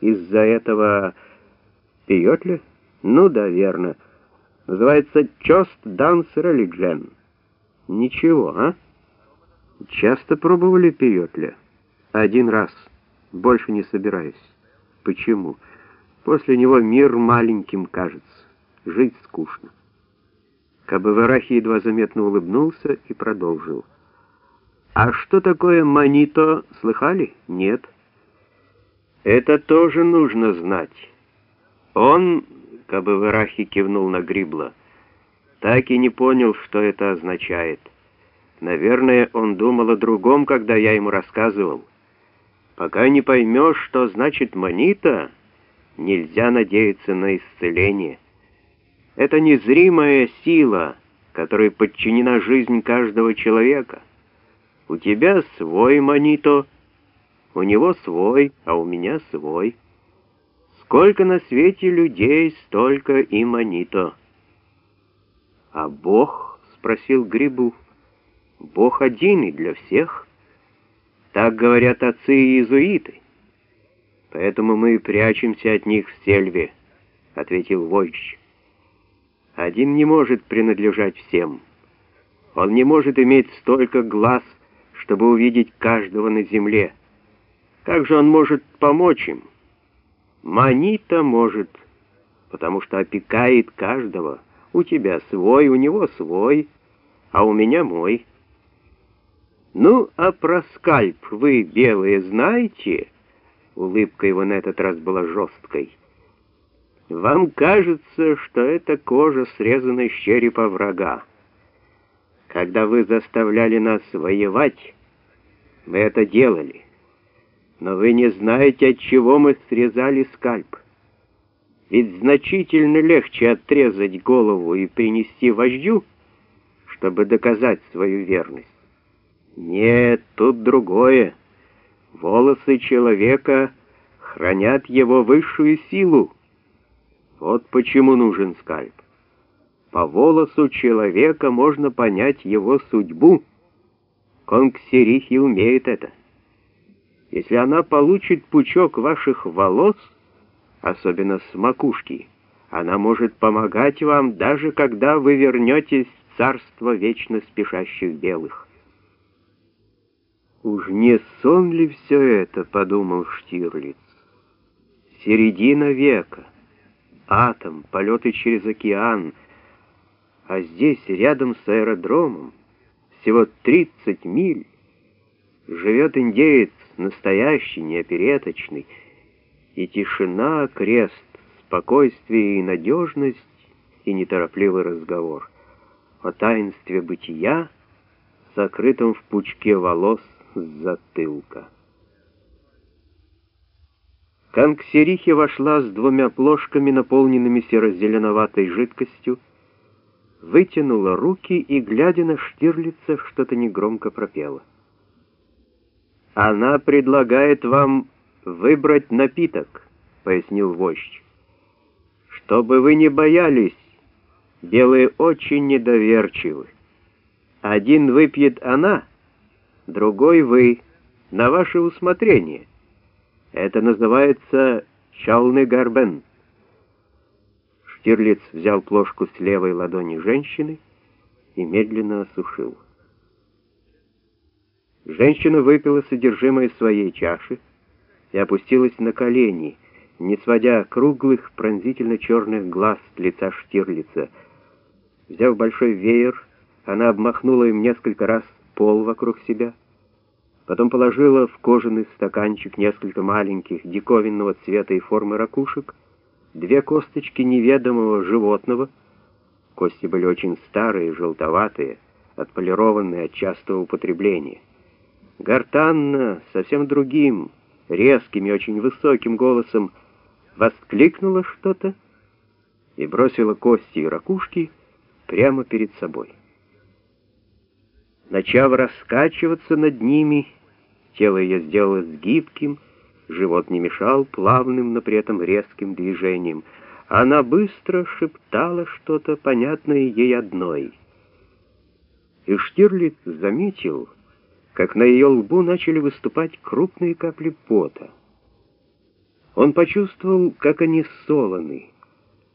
из-за этого... Пьет ли? Ну да, верно. Называется «Just Dance Religion». Ничего, а? Часто пробовали пьет ли? Один раз. Больше не собираюсь. Почему? После него мир маленьким кажется. Жить скучно. Кабаварахи едва заметно улыбнулся и продолжил. «А что такое манито, слыхали? Нет?» «Это тоже нужно знать. Он, Кабаварахи кивнул на Грибла, так и не понял, что это означает. Наверное, он думал о другом, когда я ему рассказывал. Пока не поймешь, что значит манита, нельзя надеяться на исцеление». Это незримая сила, которой подчинена жизнь каждого человека. У тебя свой манито, у него свой, а у меня свой. Сколько на свете людей, столько и манито. А Бог, спросил Грибу, Бог один и для всех. Так говорят отцы и иезуиты. Поэтому мы прячемся от них в сельве, ответил войщик. Один не может принадлежать всем. Он не может иметь столько глаз, чтобы увидеть каждого на земле. Как же он может помочь им? Манита может, потому что опекает каждого. У тебя свой, у него свой, а у меня мой. Ну, а про скальп вы, белые, знаете? Улыбка его на этот раз была жесткой. Вам кажется, что это кожа, срезанная с черепа врага. Когда вы заставляли нас воевать, мы это делали. Но вы не знаете, от чего мы срезали скальп. Ведь значительно легче отрезать голову и принести вождю, чтобы доказать свою верность. Нет, тут другое. Волосы человека хранят его высшую силу. Вот почему нужен скальп. По волосу человека можно понять его судьбу. Конгсерихи умеет это. Если она получит пучок ваших волос, особенно с макушки, она может помогать вам, даже когда вы вернетесь в царство вечно спешащих белых. «Уж не сон ли все это?» — подумал Штирлиц. «Середина века» атом, полеты через океан. А здесь, рядом с аэродромом, всего 30 миль, живет индеец, настоящий, неопереточный, и тишина крест, спокойствие и надежность, и неторопливый разговор о таинстве бытия, сокрытом в пучке волос с затылка. Канксерихи вошла с двумя плошками, наполненными серо-зеленоватой жидкостью, вытянула руки и, глядя на Штирлица, что-то негромко пропела. «Она предлагает вам выбрать напиток», — пояснил вождь. «Чтобы вы не боялись, белые очень недоверчивы. Один выпьет она, другой вы, на ваше усмотрение». Это называется чалный гарбен. Штирлиц взял плошку с левой ладони женщины и медленно осушил. Женщина выпила содержимое своей чаши и опустилась на колени, не сводя круглых, пронзительно черных глаз с лица Штирлица. Взяв большой веер, она обмахнула им несколько раз пол вокруг себя — Потом положила в кожаный стаканчик несколько маленьких диковинного цвета и формы ракушек, две косточки неведомого животного. Кости были очень старые, желтоватые, отполированные от частого употребления. Гортанна, совсем другим, резким и очень высоким голосом воскликнула что-то и бросила кости и ракушки прямо перед собой. Начав раскачиваться над ними, Тело ее сделалось гибким, живот не мешал плавным, но при этом резким движением. Она быстро шептала что-то, понятное ей одной. И Штирлиц заметил, как на ее лбу начали выступать крупные капли пота. Он почувствовал, как они солоны,